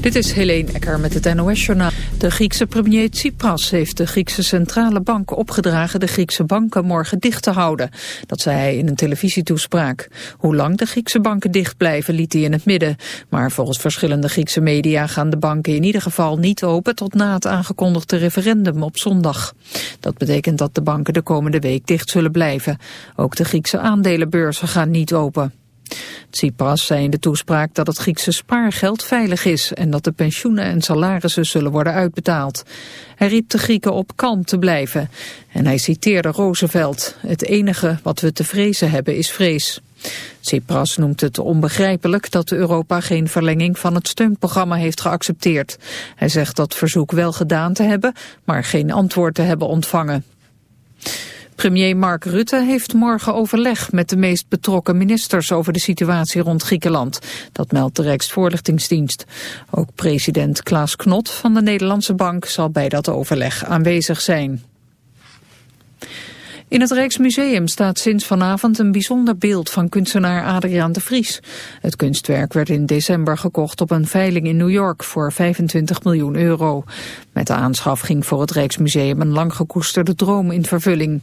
Dit is Helene Ecker met het NOS-journaal. De Griekse premier Tsipras heeft de Griekse centrale bank opgedragen de Griekse banken morgen dicht te houden. Dat zei hij in een televisietoespraak. Hoe lang de Griekse banken dicht blijven liet hij in het midden. Maar volgens verschillende Griekse media gaan de banken in ieder geval niet open tot na het aangekondigde referendum op zondag. Dat betekent dat de banken de komende week dicht zullen blijven. Ook de Griekse aandelenbeurzen gaan niet open. Tsipras zei in de toespraak dat het Griekse spaargeld veilig is en dat de pensioenen en salarissen zullen worden uitbetaald. Hij riep de Grieken op kalm te blijven en hij citeerde Roosevelt. Het enige wat we te vrezen hebben is vrees. Tsipras noemt het onbegrijpelijk dat Europa geen verlenging van het steunprogramma heeft geaccepteerd. Hij zegt dat verzoek wel gedaan te hebben, maar geen antwoord te hebben ontvangen. Premier Mark Rutte heeft morgen overleg met de meest betrokken ministers over de situatie rond Griekenland. Dat meldt de Rijksvoorlichtingsdienst. Ook president Klaas Knot van de Nederlandse Bank zal bij dat overleg aanwezig zijn. In het Rijksmuseum staat sinds vanavond een bijzonder beeld van kunstenaar Adriaan de Vries. Het kunstwerk werd in december gekocht op een veiling in New York voor 25 miljoen euro. Met de aanschaf ging voor het Rijksmuseum een lang gekoesterde droom in vervulling.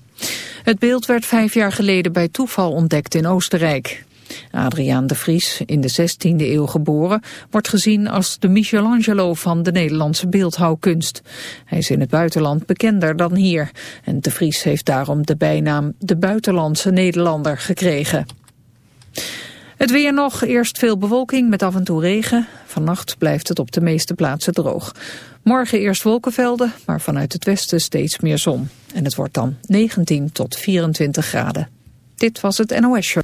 Het beeld werd vijf jaar geleden bij toeval ontdekt in Oostenrijk. Adriaan de Vries, in de 16e eeuw geboren, wordt gezien als de Michelangelo van de Nederlandse beeldhouwkunst. Hij is in het buitenland bekender dan hier en de Vries heeft daarom de bijnaam de buitenlandse Nederlander gekregen. Het weer nog, eerst veel bewolking met af en toe regen. Vannacht blijft het op de meeste plaatsen droog. Morgen eerst wolkenvelden, maar vanuit het westen steeds meer zon. En het wordt dan 19 tot 24 graden. Dit was het NOS Show.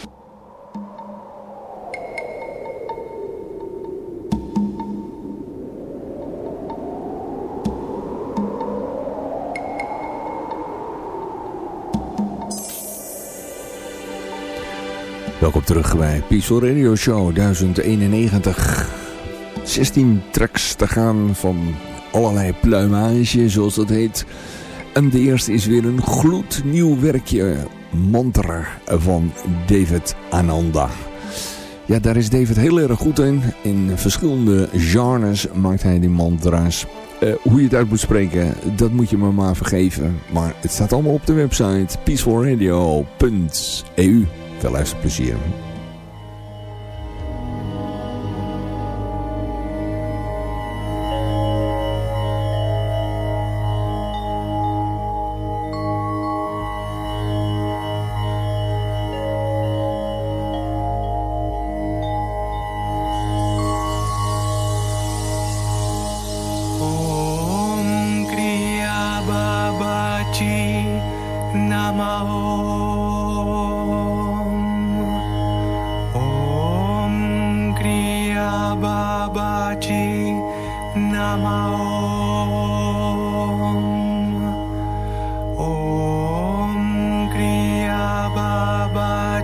Welkom terug bij Peaceful Radio Show 1091. 16 tracks te gaan van allerlei pluimage, zoals dat heet. En de eerste is weer een gloednieuw werkje, Mantra van David Ananda. Ja, daar is David heel erg goed in. In verschillende genres maakt hij die mantra's. Uh, hoe je het uit moet spreken, dat moet je me maar vergeven. Maar het staat allemaal op de website peacefulradio.eu. Veel luisterplezier.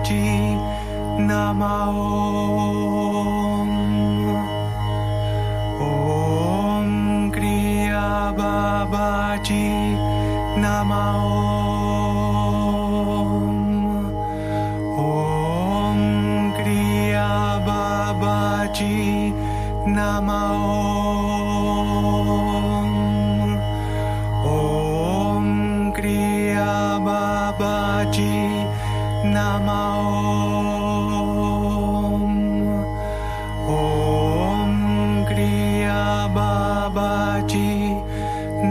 Shakti Namaom Om Kriya Babaji Namaom Om Kriya Babaji Namaom Om Kriya Babaji Namaom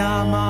Namah.